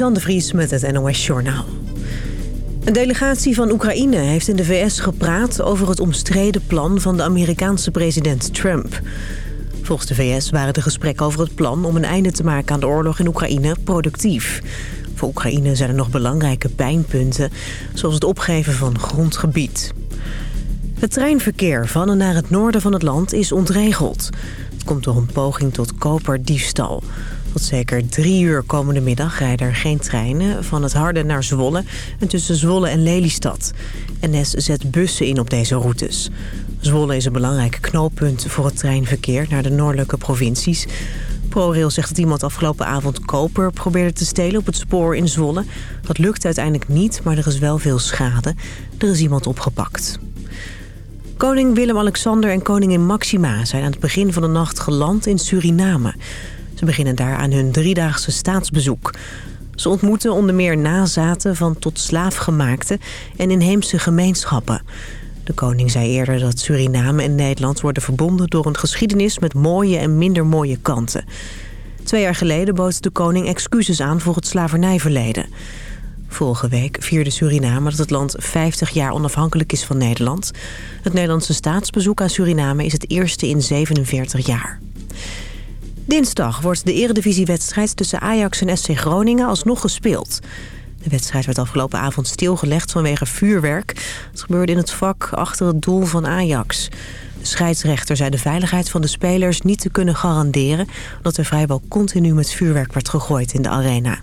Jan de Vries met het NOS Journaal. Een delegatie van Oekraïne heeft in de VS gepraat over het omstreden plan van de Amerikaanse president Trump. Volgens de VS waren de gesprekken over het plan om een einde te maken aan de oorlog in Oekraïne productief. Voor Oekraïne zijn er nog belangrijke pijnpunten, zoals het opgeven van grondgebied. Het treinverkeer van en naar het noorden van het land is ontregeld. Het komt door een poging tot koperdiefstal. Tot zeker drie uur komende middag rijden er geen treinen van het Harde naar Zwolle en tussen Zwolle en Lelystad. NS zet bussen in op deze routes. Zwolle is een belangrijk knooppunt voor het treinverkeer naar de noordelijke provincies. ProRail zegt dat iemand afgelopen avond koper probeerde te stelen op het spoor in Zwolle. Dat lukt uiteindelijk niet, maar er is wel veel schade. Er is iemand opgepakt. Koning Willem-Alexander en koningin Maxima zijn aan het begin van de nacht geland in Suriname. Ze beginnen daar aan hun driedaagse staatsbezoek. Ze ontmoeten onder meer nazaten van tot slaafgemaakte en inheemse gemeenschappen. De koning zei eerder dat Suriname en Nederland worden verbonden door een geschiedenis met mooie en minder mooie kanten. Twee jaar geleden bood de koning excuses aan voor het slavernijverleden. Vorige week vierde Suriname dat het land 50 jaar onafhankelijk is van Nederland. Het Nederlandse staatsbezoek aan Suriname is het eerste in 47 jaar. Dinsdag wordt de eredivisiewedstrijd tussen Ajax en SC Groningen alsnog gespeeld. De wedstrijd werd afgelopen avond stilgelegd vanwege vuurwerk. Het gebeurde in het vak achter het doel van Ajax. De scheidsrechter zei de veiligheid van de spelers niet te kunnen garanderen... omdat er vrijwel continu met vuurwerk werd gegooid in de arena.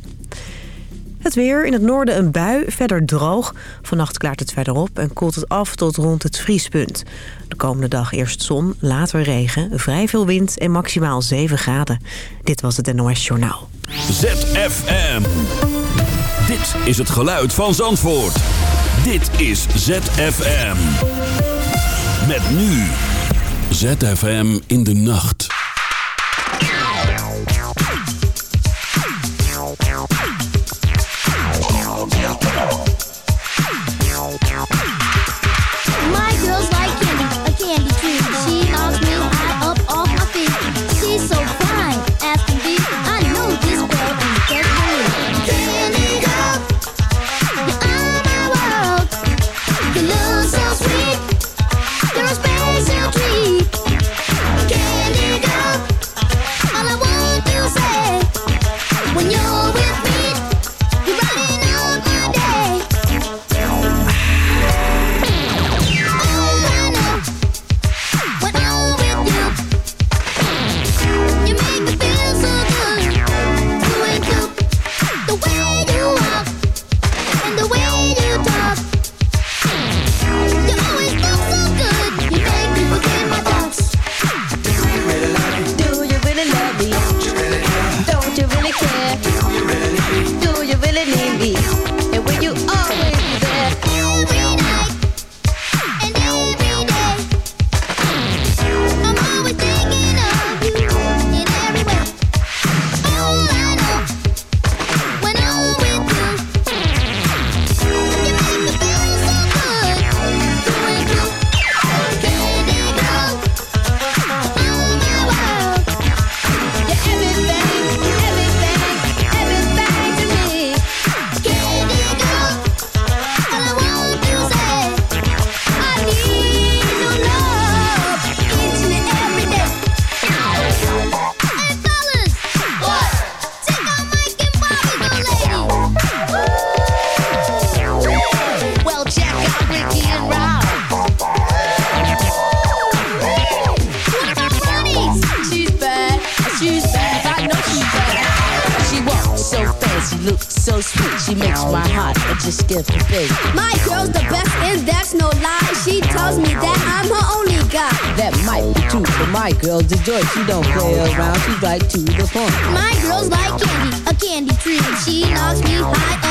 Het weer, in het noorden een bui, verder droog. Vannacht klaart het verder op en koelt het af tot rond het vriespunt. De komende dag eerst zon, later regen, vrij veel wind en maximaal 7 graden. Dit was het NOS Journaal. ZFM. Dit is het geluid van Zandvoort. Dit is ZFM. Met nu. ZFM in de nacht. Girl's the joy. She don't play around. She's right to the point. My girl's like candy, a candy tree. She knocks me high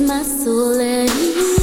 My soul at ease.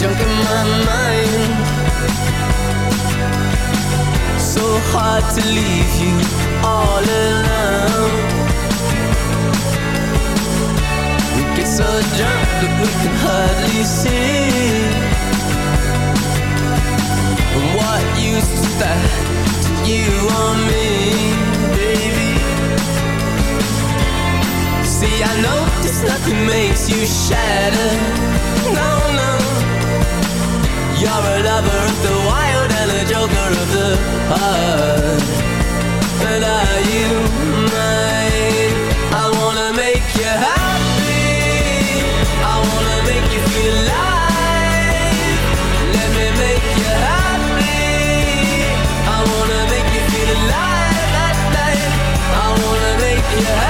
Junk in my mind. So hard to leave you all alone. We get so drunk that we can hardly see. And what use is that to you or me, baby? See, I know this nothing makes you shatter. No, no. You're a lover of the wild and a joker of the heart. But are you mine? I wanna make you happy. I wanna make you feel alive. Let me make you happy. I wanna make you feel alive at night. I wanna make you happy.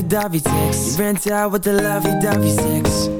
Lovey-dovey sex. You rent out with the lovey-dovey sex.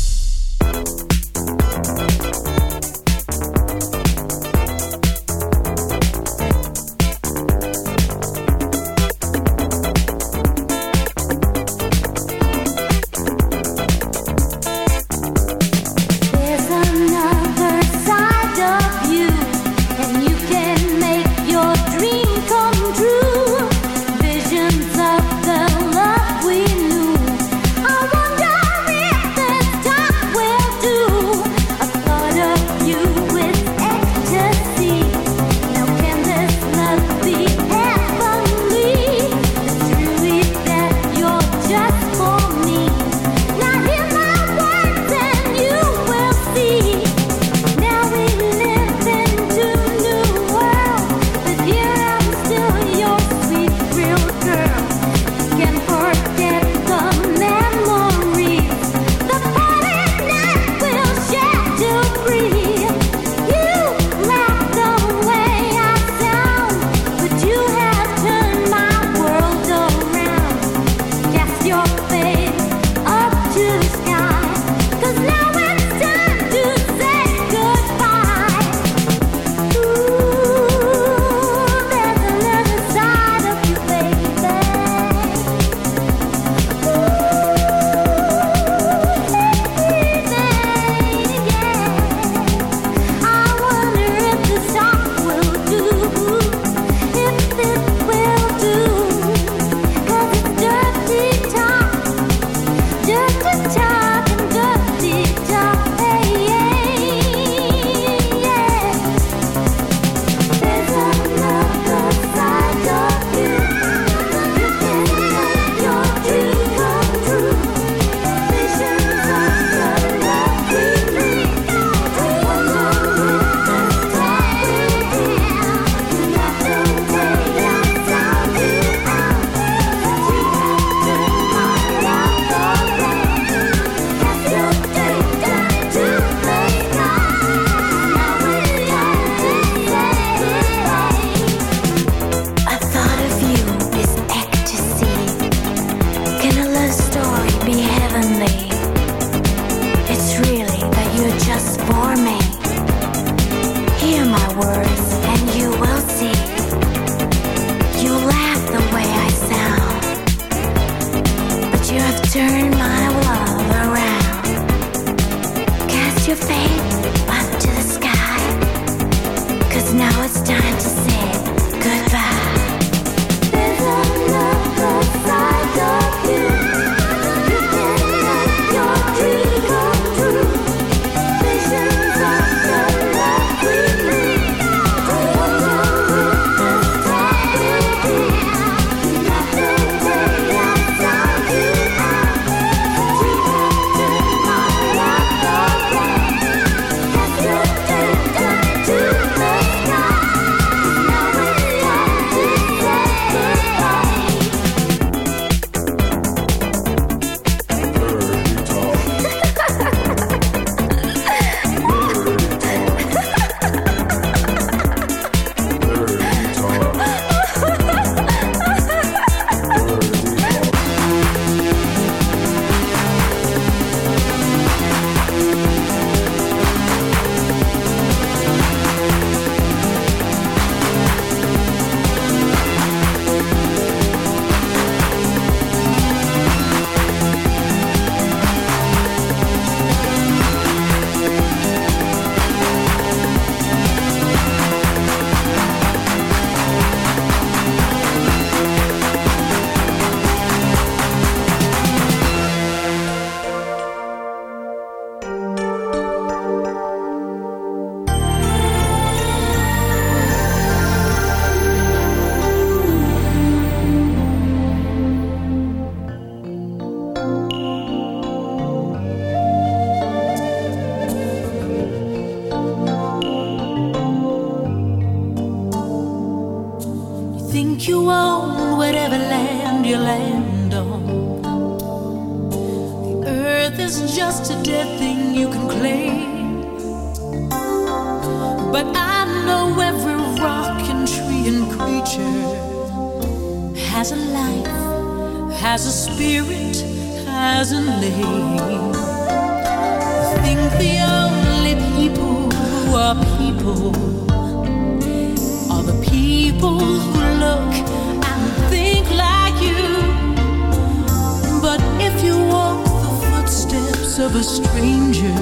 of a stranger.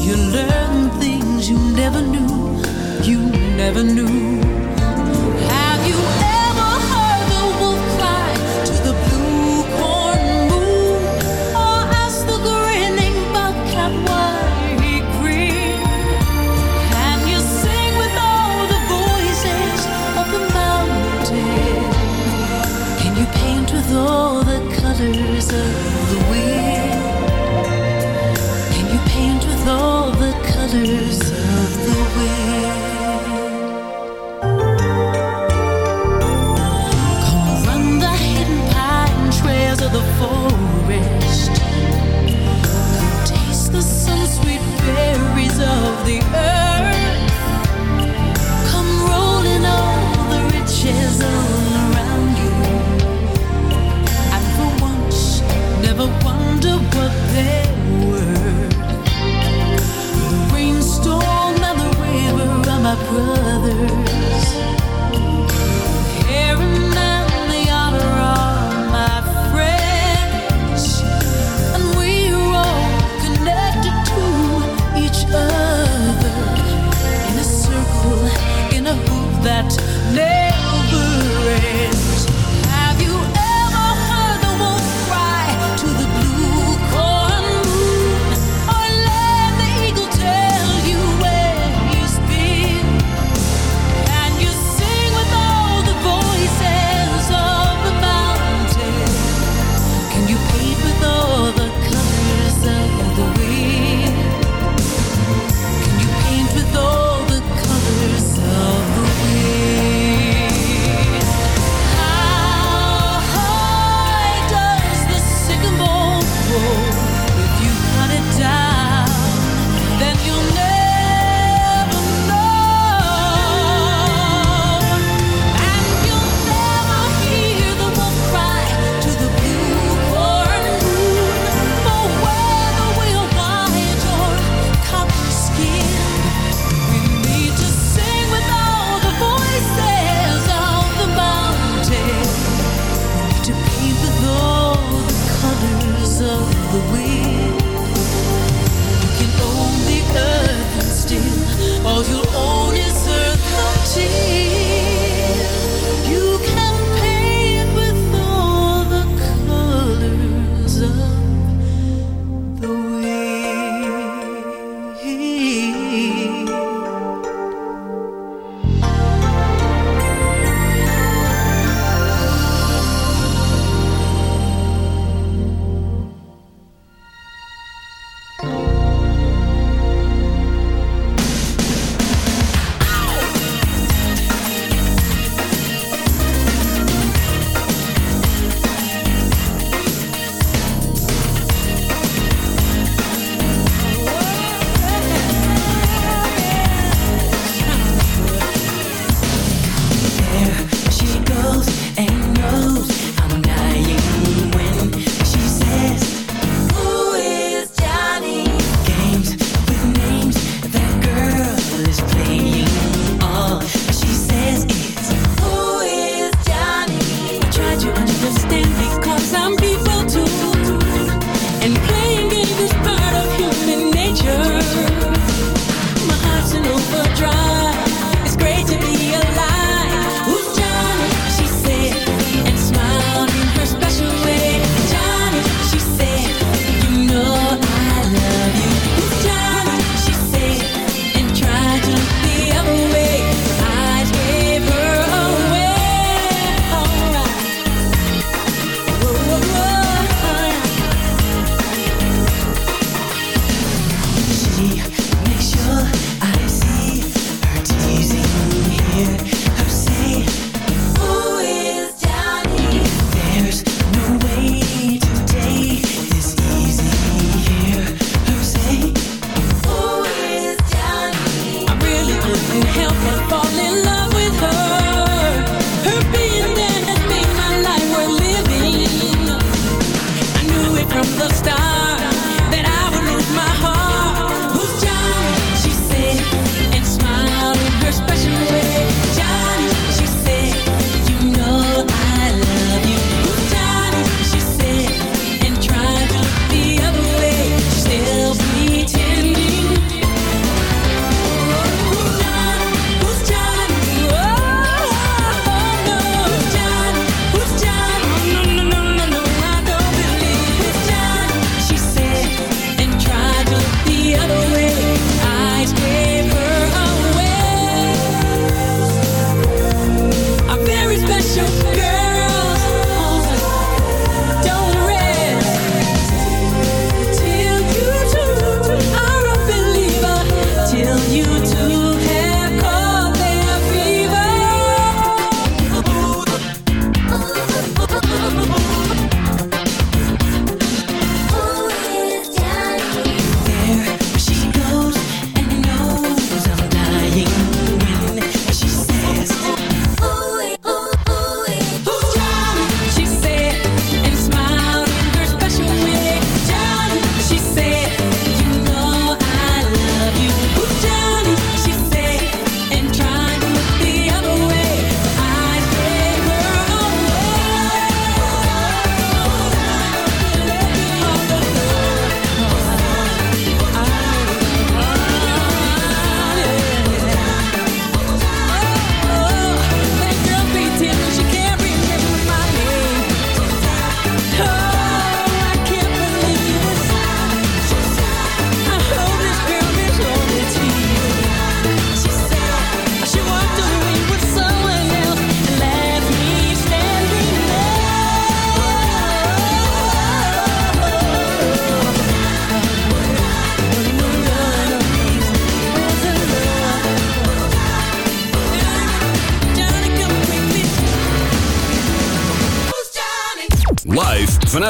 You learn things you never knew, you never knew. Have you ever heard the wolf cry to the blue corn moon? Or ask the grinning bobcat why he grinned? Can you sing with all the voices of the mountain? Can you paint with all the colors of the wind?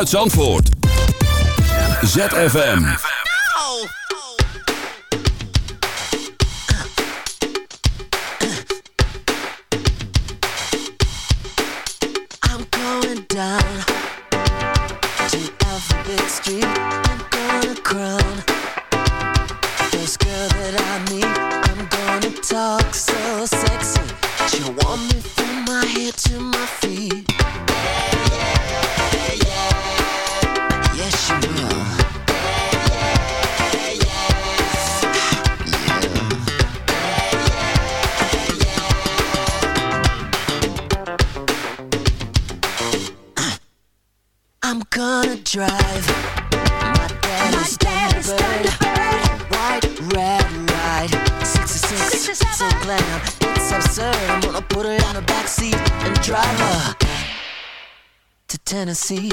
Zandvoort. ZFM. drive. My dad My is Thunderbird. White, red, red, six to Six or so glam. It's absurd. I'm gonna put her in the backseat and drive her to Tennessee.